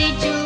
see you.